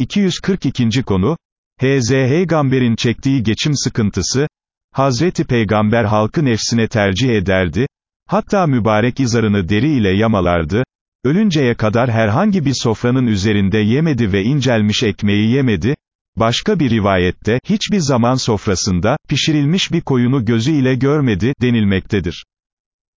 242. konu, H.Z. Peygamber'in çektiği geçim sıkıntısı, Hazreti Peygamber halkı nefsine tercih ederdi, hatta mübarek izarını deri ile yamalardı, ölünceye kadar herhangi bir sofranın üzerinde yemedi ve incelmiş ekmeği yemedi, başka bir rivayette, hiçbir zaman sofrasında, pişirilmiş bir koyunu gözü ile görmedi, denilmektedir.